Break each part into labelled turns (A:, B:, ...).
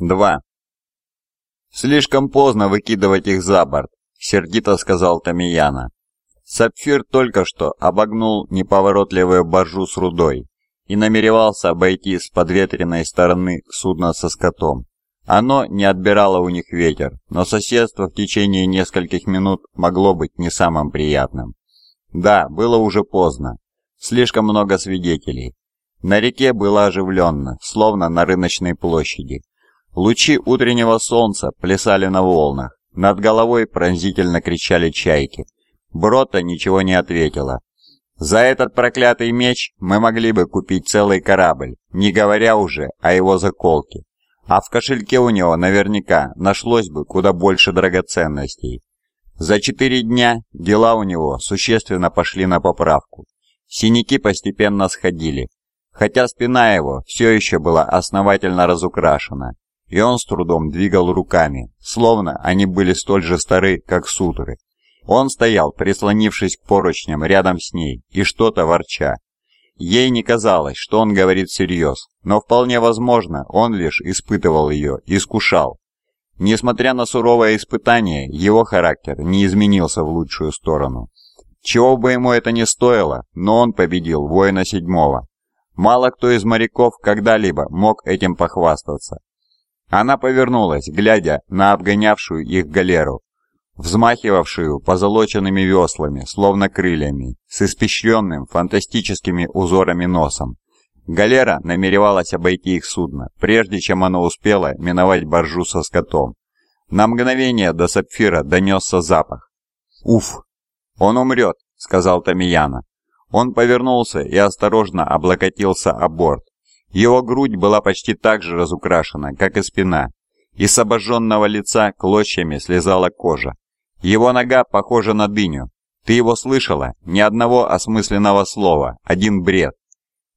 A: 2. «Слишком поздно выкидывать их за борт», — сердито сказал Тамияна. Сапфир только что обогнул неповоротливую баржу с рудой и намеревался обойти с подветренной стороны судно со скотом. Оно не отбирало у них ветер, но соседство в течение нескольких минут могло быть не самым приятным. Да, было уже поздно. Слишком много свидетелей. На реке было оживленно, словно на рыночной площади. Лучи утреннего солнца плясали на волнах, над головой пронзительно кричали чайки. Брота ничего не ответила. «За этот проклятый меч мы могли бы купить целый корабль, не говоря уже о его заколке. А в кошельке у него наверняка нашлось бы куда больше драгоценностей. За четыре дня дела у него существенно пошли на поправку. Синяки постепенно сходили, хотя спина его все еще была основательно разукрашена, и он с трудом двигал руками, словно они были столь же стары, как сутры. Он стоял, прислонившись к поручням рядом с ней, и что-то ворча. Ей не казалось, что он говорит всерьез, но вполне возможно, он лишь испытывал ее, искушал. Несмотря на суровое испытание, его характер не изменился в лучшую сторону. Чего бы ему это ни стоило, но он победил воина седьмого. Мало кто из моряков когда-либо мог этим похвастаться. Она повернулась, глядя на обгонявшую их галеру, взмахивавшую позолоченными веслами, словно крыльями, с испещренным фантастическими узорами носом. Галера намеревалась обойти их судно, прежде чем оно успело миновать боржу со скотом. На мгновение до сапфира донесся запах. «Уф! Он умрет!» — сказал Тамияна. Он повернулся и осторожно облокотился о борт. Его грудь была почти так же разукрашена, как и спина, и с обожженного лица клочьями слезала кожа. Его нога похожа на дыню. Ты его слышала? Ни одного осмысленного слова, один бред.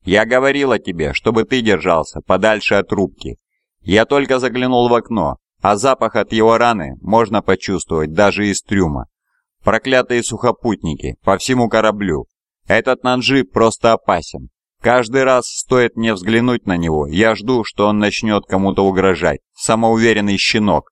A: Я говорила тебе, чтобы ты держался подальше от трубки. Я только заглянул в окно, а запах от его раны можно почувствовать даже из трюма. Проклятые сухопутники по всему кораблю. Этот Нанжи просто опасен. Каждый раз стоит мне взглянуть на него, я жду, что он начнет кому-то угрожать. Самоуверенный щенок.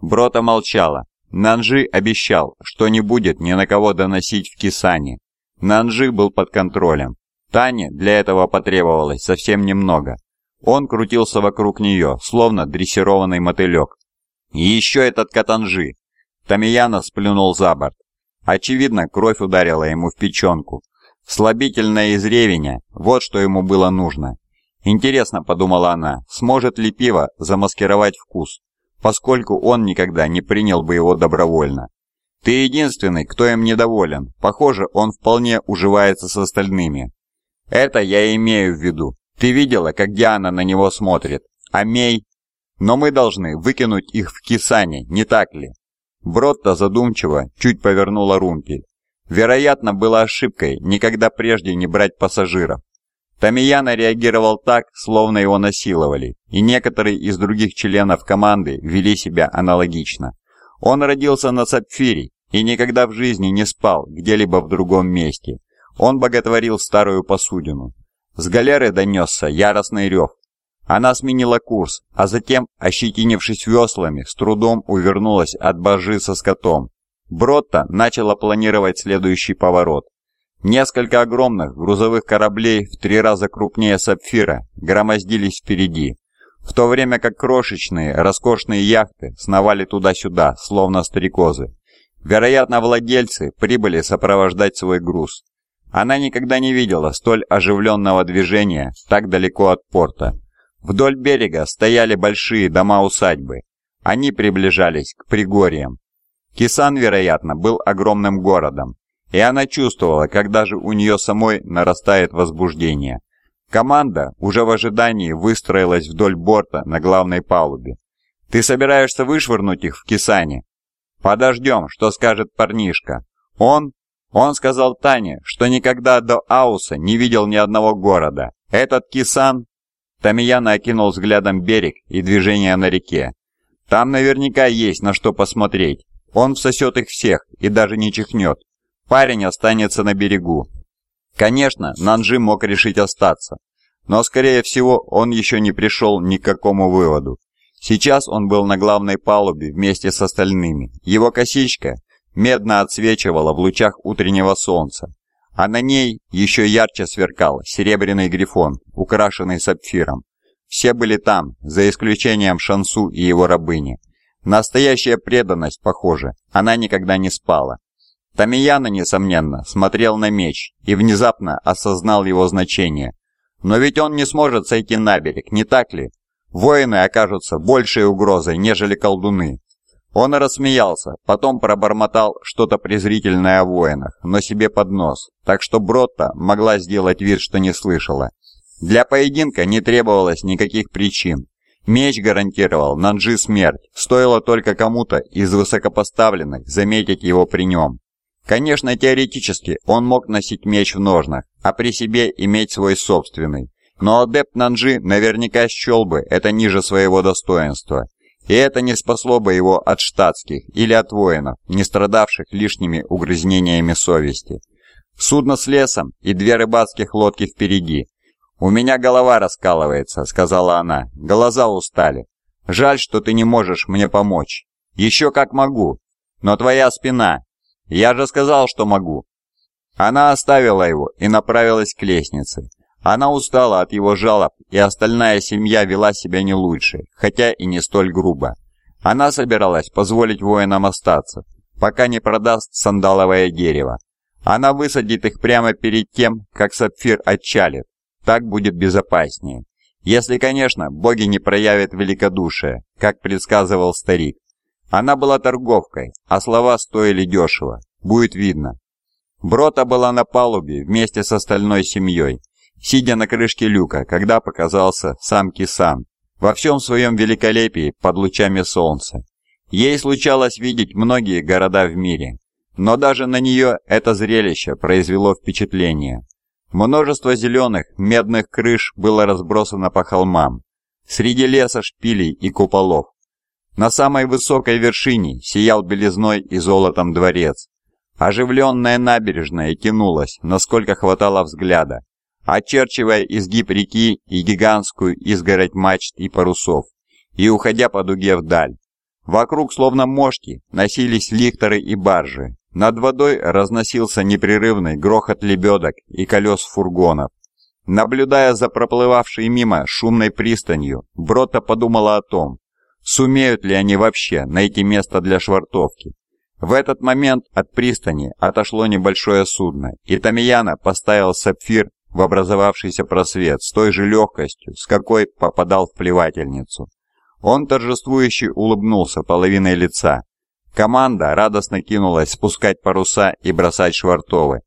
A: Брота молчала. Нанжи обещал, что не будет ни на кого доносить в Кисане. Нанжи был под контролем. Тане для этого потребовалось совсем немного. Он крутился вокруг нее, словно дрессированный мотылек. И еще этот Катанжи. Тамияна сплюнул за борт. Очевидно, кровь ударила ему в печенку. Слабительное из ревеня – вот что ему было нужно. Интересно, подумала она, сможет ли пиво замаскировать вкус, поскольку он никогда не принял бы его добровольно. Ты единственный, кто им недоволен. Похоже, он вполне уживается с остальными. Это я имею в виду. Ты видела, как Диана на него смотрит? А Мей? Но мы должны выкинуть их в Кисане, не так ли? Бротта задумчиво чуть повернула румпель. Вероятно, было ошибкой никогда прежде не брать пассажиров. Тамияна реагировал так, словно его насиловали, и некоторые из других членов команды вели себя аналогично. Он родился на Сапфире и никогда в жизни не спал где-либо в другом месте. Он боготворил старую посудину. С галеры донесся яростный рев. Она сменила курс, а затем, ощетинившись веслами, с трудом увернулась от божи со скотом Бротта начала планировать следующий поворот. Несколько огромных грузовых кораблей в три раза крупнее «Сапфира» громоздились впереди, в то время как крошечные, роскошные яхты сновали туда-сюда, словно стрекозы. Вероятно, владельцы прибыли сопровождать свой груз. Она никогда не видела столь оживленного движения так далеко от порта. Вдоль берега стояли большие дома-усадьбы. Они приближались к пригорьям, Кисан, вероятно, был огромным городом, и она чувствовала, как даже у нее самой нарастает возбуждение. Команда уже в ожидании выстроилась вдоль борта на главной палубе. «Ты собираешься вышвырнуть их в Кисане?» «Подождем, что скажет парнишка. Он...» Он сказал Тане, что никогда до Ауса не видел ни одного города. Этот Кисан... Тамияна окинул взглядом берег и движение на реке. Там наверняка есть на что посмотреть. Он всосет их всех и даже не чихнет. Парень останется на берегу. Конечно, Нанжи мог решить остаться, но, скорее всего, он еще не пришел ни к какому выводу. Сейчас он был на главной палубе вместе с остальными. Его косичка медно отсвечивала в лучах утреннего солнца, а на ней еще ярче сверкал серебряный грифон, украшенный сапфиром. Все были там, за исключением Шансу и его рабыни. Настоящая преданность, похоже, она никогда не спала. Тамияна, несомненно, смотрел на меч и внезапно осознал его значение. Но ведь он не сможет сойти на берег, не так ли? Воины окажутся большей угрозой, нежели колдуны. Он рассмеялся, потом пробормотал что-то презрительное о воинах, но себе под нос, так что Бротта могла сделать вид, что не слышала. Для поединка не требовалось никаких причин. Меч гарантировал Нанджи смерть, стоило только кому-то из высокопоставленных заметить его при нем. Конечно, теоретически он мог носить меч в ножнах, а при себе иметь свой собственный. Но адепт Нанджи наверняка счел бы это ниже своего достоинства – и это не спасло бы его от штатских или от воинов, не страдавших лишними угрызнениями совести. Судно с лесом и две рыбацких лодки впереди. «У меня голова раскалывается», — сказала она. «Глаза устали. Жаль, что ты не можешь мне помочь. Еще как могу. Но твоя спина. Я же сказал, что могу». Она оставила его и направилась к лестнице. Она устала от его жалоб, и остальная семья вела себя не лучше, хотя и не столь грубо. Она собиралась позволить воинам остаться, пока не продаст сандаловое дерево. Она высадит их прямо перед тем, как сапфир отчалит. Так будет безопаснее. Если, конечно, боги не проявят великодушие, как предсказывал старик. Она была торговкой, а слова стоили дешево. Будет видно. Брота была на палубе вместе с остальной семьей, сидя на крышке люка, когда показался сам Кисан, во всем своем великолепии под лучами солнца. Ей случалось видеть многие города в мире, но даже на нее это зрелище произвело впечатление. Множество зеленых, медных крыш было разбросано по холмам, среди леса шпилей и куполов. На самой высокой вершине сиял белизной и золотом дворец. Оживленная набережная тянулась, насколько хватало взгляда, очерчивая изгиб реки и гигантскую изгородь мачт и парусов, и уходя по дуге вдаль. Вокруг, словно мошки, носились лихторы и баржи. Над водой разносился непрерывный грохот лебедок и колес фургонов. Наблюдая за проплывавшей мимо шумной пристанью, Брота подумала о том, сумеют ли они вообще найти место для швартовки. В этот момент от пристани отошло небольшое судно, и Тамияна поставил сапфир в образовавшийся просвет с той же легкостью, с какой попадал в плевательницу. Он торжествующе улыбнулся половиной лица. Команда радостно кинулась спускать паруса и бросать швартовы.